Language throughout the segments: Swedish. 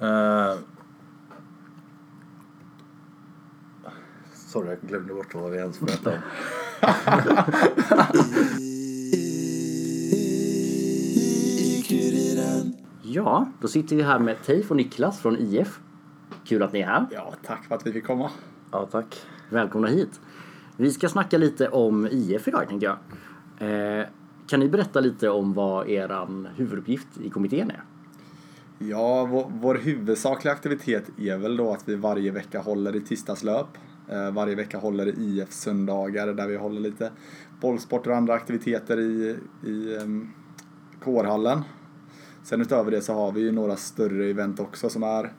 Eh, sorry, jag glömde bort vad vi ens pratade om. Ja, då sitter vi här med Teif och Niklas från IF. Kul att ni är här. Ja, tack för att vi fick komma. Ja, tack. Välkomna hit. Vi ska snacka lite om IF idag tänkte jag. Eh, kan ni berätta lite om vad er huvuduppgift i kommittén är? Ja, vår, vår huvudsakliga aktivitet är väl då att vi varje vecka håller i tisdagslöp. Eh, varje vecka håller i IF söndagar där vi håller lite bollsporter och andra aktiviteter i, i um, kårhallen. Sen utöver det så har vi ju några större event också som är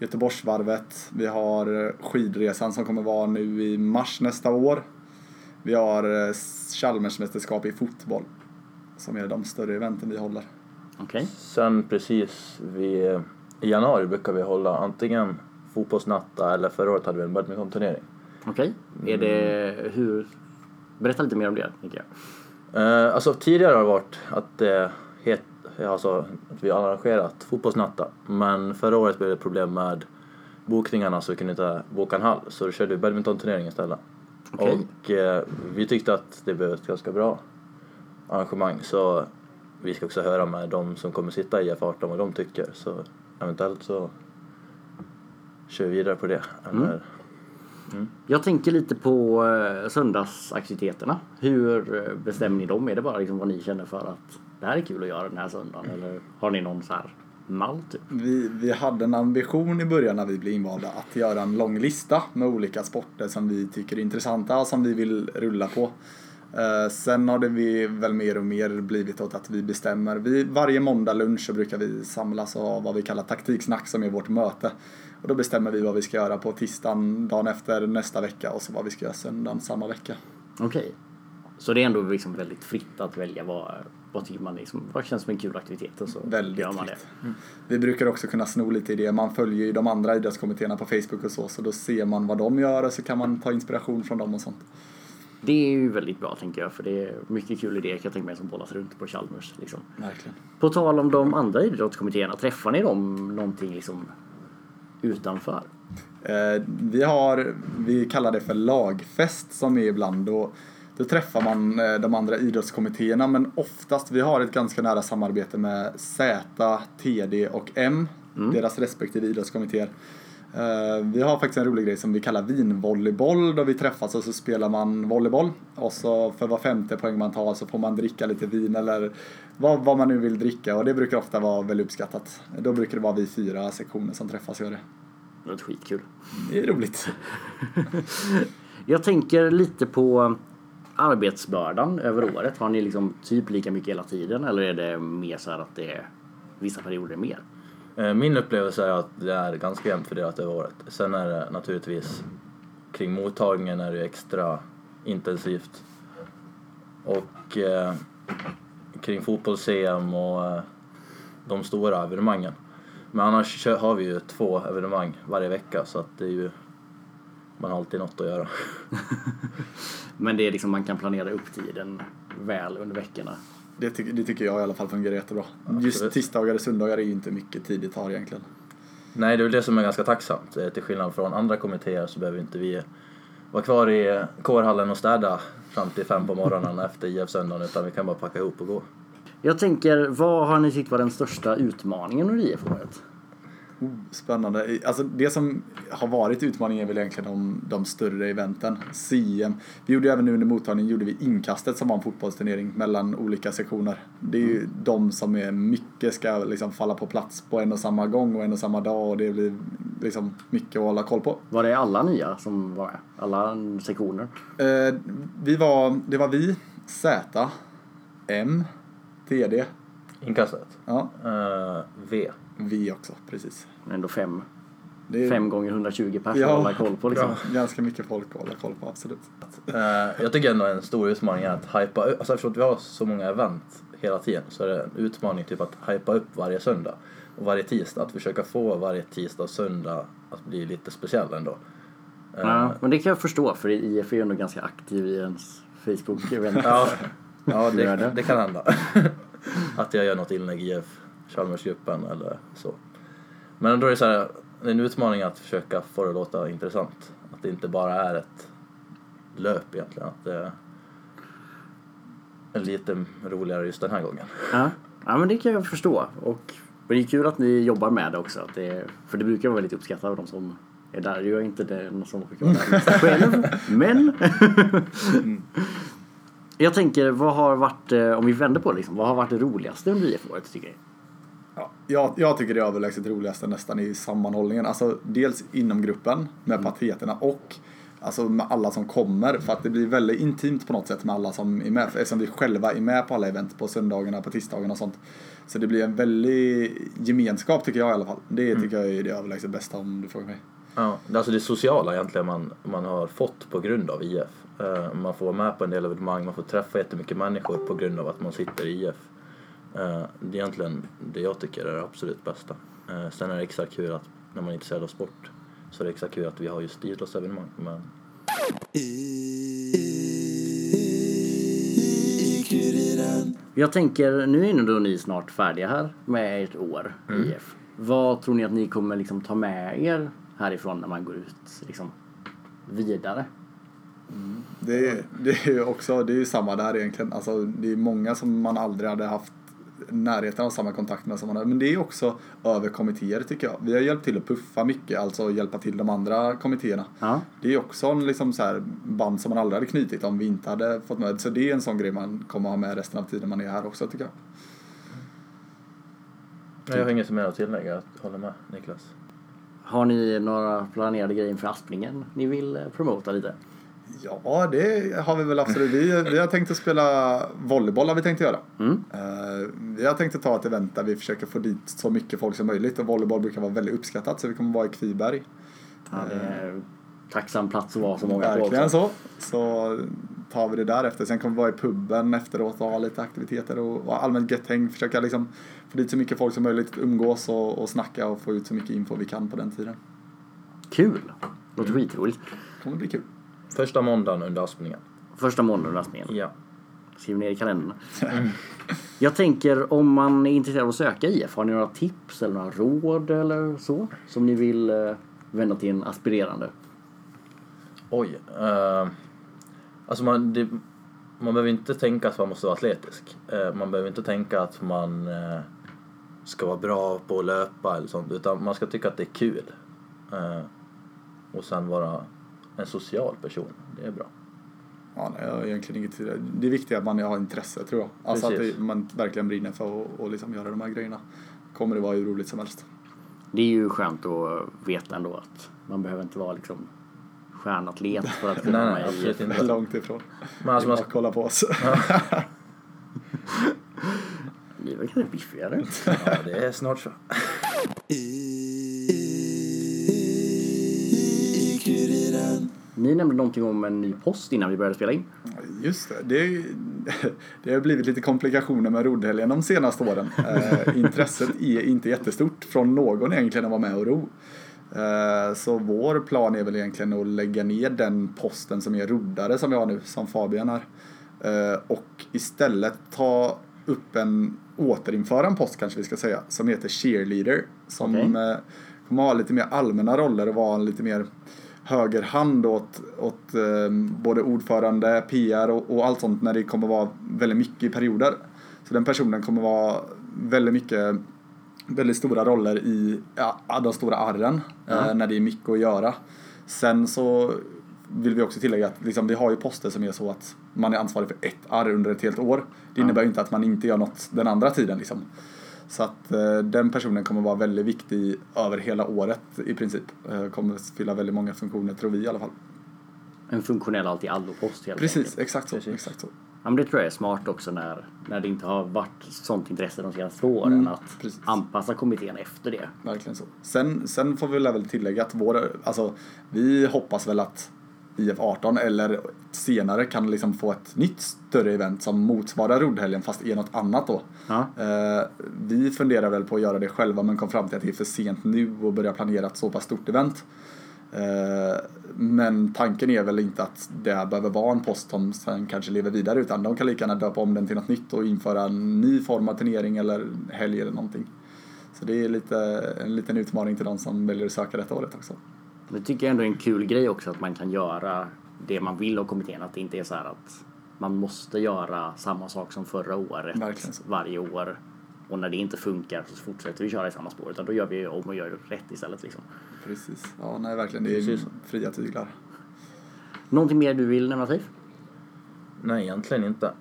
Göteborgsvarvet. Vi har eh, skidresan som kommer vara nu i mars nästa år. Vi har eh, Chalmersmästerskap i fotboll som är de större eventen vi håller. Okay. Sen precis vid, i januari brukar vi hålla antingen fotbollsnatta eller förra året hade vi en badmintonturnering. Okej, okay. är det hur? Berätta lite mer om det, tänker jag. Eh, alltså tidigare har det varit att det het, alltså, att vi har arrangerat fotbollsnatta. Men förra året blev det problem med bokningarna så vi kunde inte boka en hall. Så då körde vi badmintonturnering istället. Okay. Och eh, vi tyckte att det blev ett ganska bra arrangemang. Så vi ska också höra med de som kommer sitta i F18 vad de tycker. Så eventuellt så kör vi vidare på det. Mm. Eller, mm. Jag tänker lite på eh, söndagsaktiviteterna. Hur eh, bestämmer ni dem? Är det bara liksom vad ni känner för att det här är kul att göra den här söndagen? Eller har ni någon så här mall typ? Vi, vi hade en ambition i början när vi blev invalda att göra en lång lista med olika sporter som vi tycker är intressanta och som vi vill rulla på. Uh, sen har det vi väl mer och mer blivit åt att vi bestämmer. Vi, varje måndag lunch så brukar vi samlas och ha vad vi kallar taktiksnack som är vårt möte. Och då bestämmer vi vad vi ska göra på tisdagen dagen efter nästa vecka och så vad vi ska göra söndagen samma vecka. Okej. Okay. Så det är ändå liksom väldigt fritt att välja vad, vad tycker man liksom, vad känns som en kul aktivitet och så väldigt gör man det. Mm. Vi brukar också kunna sno lite i det. Man följer ju de andra idrottskommittéerna på Facebook och så, så då ser man vad de gör och så kan man ta inspiration från dem och sånt. Det är ju väldigt bra tänker jag för det är mycket kul idéer kan jag tänka mig som bollas runt på Chalmers. Liksom. Verkligen. På tal om de andra idrottskommittéerna, träffar ni dem någonting liksom utanför? Eh, vi har, vi kallar det för lagfest som är ibland och då träffar man eh, de andra idrottskommittéerna men oftast, vi har ett ganska nära samarbete med Z, TD och M, mm. deras respektive idrottskommittéer. Uh, vi har faktiskt en rolig grej som vi kallar vinvolleyboll då vi träffas och så spelar man volleyboll och så för var femte poäng man tar så får man dricka lite vin eller vad, vad man nu vill dricka och det brukar ofta vara väldigt uppskattat. Då brukar det vara vi fyra sektioner som träffas och gör det. Det låter skitkul. Det är roligt. Jag tänker lite på arbetsbördan över året. Har ni liksom typ lika mycket hela tiden eller är det mer så här att det är vissa perioder mer? Eh, min upplevelse är att det är ganska jämnt fördelat över året. Sen är det naturligtvis kring mottagningen är det extra intensivt. Och eh, kring fotbolls-EM och eh, de stora evenemangen. Men annars har vi ju två evenemang varje vecka så att det är ju man har alltid något att göra. Men det är liksom man kan planera upp tiden väl under veckorna. Det, ty det tycker jag i alla fall fungerar jättebra. Absolut. Just tisdagar och söndagar är ju inte mycket tid det tar egentligen. Nej, det är väl det som är ganska tacksamt. Eh, till skillnad från andra kommittéer så behöver inte vi vara kvar i kårhallen och städa fram till fem på morgonen efter IF-söndagen utan vi kan bara packa ihop och gå. Jag tänker, vad har ni tyckt var den största utmaningen under IF-året? Oh, spännande. Alltså det som har varit utmaningen är väl egentligen de, de större eventen. CM. Vi gjorde även nu under mottagningen gjorde vi inkastet som var en fotbollsturnering mellan olika sektioner. Det är ju mm. de som är mycket ska liksom falla på plats på en och samma gång och en och samma dag och det blir liksom mycket att hålla koll på. Var det alla nya som var med? Alla sektioner? Eh, vi var, det var vi, Z, M, TD. Inkastet? Ja. Uh, v. Vi också, precis. Ändå fem. Är... Fem gånger 120 personer ja, att hålla koll på liksom. Ja, ganska mycket folk att hålla koll på, absolut. Uh, jag tycker ändå en stor utmaning är att hypa upp, alltså eftersom vi har så många event hela tiden så är det en utmaning typ att hypa upp varje söndag och varje tisdag. Att försöka få varje tisdag och söndag att bli lite speciell ändå. Uh, ja, men det kan jag förstå för IF är ju ändå ganska aktiv i ens Facebook-event. ja, ja det, det kan hända. att jag gör något inlägg i IF Chalmersgruppen eller så. Men då är det så här, det är en utmaning att försöka få det att låta intressant. Att det inte bara är ett löp egentligen. Att det är lite roligare just den här gången. Ja. ja, men det kan jag förstå. Och det är kul att ni jobbar med det också. Att det, för det brukar vara väldigt uppskattat av de som är där. Jag är inte den som brukar vara där själv. Men jag tänker, vad har varit, eh, om vi vänder på det, liksom, vad har varit det roligaste under IF-året tycker ni? Ja, jag, jag tycker det är överlägset roligaste nästan i sammanhållningen. Alltså dels inom gruppen med pateterna och alltså med alla som kommer. För att det blir väldigt intimt på något sätt med alla som är med. Eftersom vi själva är med på alla event på söndagarna, på tisdagarna och sånt. Så det blir en väldig gemenskap tycker jag i alla fall. Det tycker jag är det överlägset bästa om du frågar mig. Ja, alltså det sociala egentligen man, man har fått på grund av IF. Eh, man får vara med på en del evenemang, man får träffa jättemycket människor på grund av att man sitter i IF. Eh, det är egentligen det jag tycker är det absolut bästa. Eh, sen är det extra kul att när man är intresserad av sport så är det extra kul att vi har just idrottsevenemang. Men Jag tänker, nu är nog ni snart färdiga här med ert år i IF. Vad tror ni att ni kommer liksom ta med er härifrån när man går ut liksom, vidare? Det, är- det är ju också, det är ju samma där egentligen. Alltså, det är många som man aldrig hade haft närheten av samma kontakt med som man har. Men det är också över kommittéer tycker jag. Vi har hjälpt till att puffa mycket, alltså hjälpa till de andra kommittéerna. Ja. Det är också en liksom så här band som man aldrig hade knutit om vi inte hade fått med. Så det är en sån grej man kommer ha med resten av tiden man är här också tycker jag. jag har inget mer att tillägga, jag håller med Niklas. Har ni några planerade grejer inför Aspningen ni vill eh, promota lite? Ja, det har vi väl absolut. Vi, vi har tänkt att spela volleyboll har vi tänkt göra. Mm. Eh, vi har tänkt att ta ett event där vi försöker få dit så mycket folk som möjligt och volleyboll brukar vara väldigt uppskattat så vi kommer vara i Kviberg. Ja, det är en tacksam plats att vara så många på Verkligen så. Så tar vi det därefter. Sen kommer vi vara i puben efteråt och ha lite aktiviteter och, och allmänt gött häng. Försöka liksom få dit så mycket folk som möjligt, umgås och, och snacka och få ut så mycket info vi kan på den tiden. Kul! Låter skitroligt. Det kommer bli kul. Första måndagen under Aspningen. Första månaden under Aspningen. Ja. Skriv ner i kalendern. Jag tänker om man är intresserad av att söka IF, har ni några tips eller några råd eller så? Som ni vill eh, vända till en aspirerande? Oj. Uh, alltså man, det, man behöver inte tänka att man måste vara atletisk. Eh, man behöver inte tänka att man eh, ska vara bra på att löpa eller sånt. Utan man ska tycka att det är kul. Eh, och sen vara en social person. Det är bra. Ja, nej, jag har egentligen inget till det. Det är viktigt att man har intresse tror jag. Alltså att Precis. det, man verkligen brinner för att och liksom göra de här grejerna. Kommer det vara hur roligt som helst. Det är ju skönt att veta ändå att man behöver inte vara liksom stjärnatlet för att kunna Nej, vara nej, med inte. Långt ifrån. Men alltså man Bara kolla på oss. Ni är kanske biffigare? Ja, det är snart så. Ni nämnde någonting om en ny post innan vi började spela in. Just det. Det, det har blivit lite komplikationer med roddhelgen de senaste åren. Eh, intresset är inte jättestort från någon egentligen att vara med och ro. Eh, så vår plan är väl egentligen att lägga ner den posten som är roddare som vi har nu, som Fabian är. Eh, och istället ta upp en, återinföra en post kanske vi ska säga, som heter cheerleader. Som eh, kommer ha lite mer allmänna roller och vara en lite mer högerhand åt, åt eh, både ordförande, PR och, och allt sånt när det kommer vara väldigt mycket i perioder. Så den personen kommer vara väldigt mycket, väldigt stora roller i ja, de stora arren Ja. eh, när det är mycket att göra. Sen så vill vi också tillägga att liksom, vi har ju poster som är så att man är ansvarig för ett arr under ett helt år. Det innebär ju inte att man inte gör något den andra tiden liksom. Så att eh, den personen kommer vara väldigt viktig över hela året i princip. Eh, kommer fylla väldigt många funktioner tror vi i alla fall. En funktionell allt i allo-post helt Precis, enkelt. exakt så. Precis. Exakt så. Ja, men det tror jag är smart också när, när det inte har varit sånt intresse de senaste åren. Mm, att precis. anpassa kommittén efter det. Verkligen så. Sen, sen får vi väl tillägga att vår, alltså, vi hoppas väl att IF18 eller senare kan liksom få ett nytt större event som motsvarar roddhelgen fast är något annat då. Ja. Eh, vi funderar väl på att göra det själva men kom fram till att det är för sent nu och börja planera ett så pass stort event. Eh, men tanken är väl inte att det behöver vara en post som sen kanske lever vidare utan de kan lika gärna döpa om den till något nytt och införa en ny form av turnering eller helg eller någonting. Så det är lite, en liten utmaning till de som väljer att söka detta året också. Det tycker jag ändå är en kul grej också att man kan göra det man vill av kommittén. Att det inte är så här att man måste göra samma sak som förra året Verkligen varje år. Och när det inte funkar så fortsätter vi köra i samma spår. Utan då gör vi om och gör rätt istället. Liksom. Precis. Ja, nej verkligen. Det är Precis. fria tyglar. Någonting mer du vill nämna Siv? Nej, egentligen inte.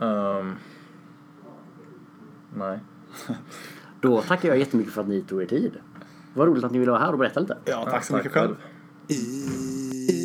Ehm, nej. Då tackar jag jättemycket för att ni tog er tid. Vad roligt att ni ville vara här och berätta lite. Ja, tack så mycket själv. själv.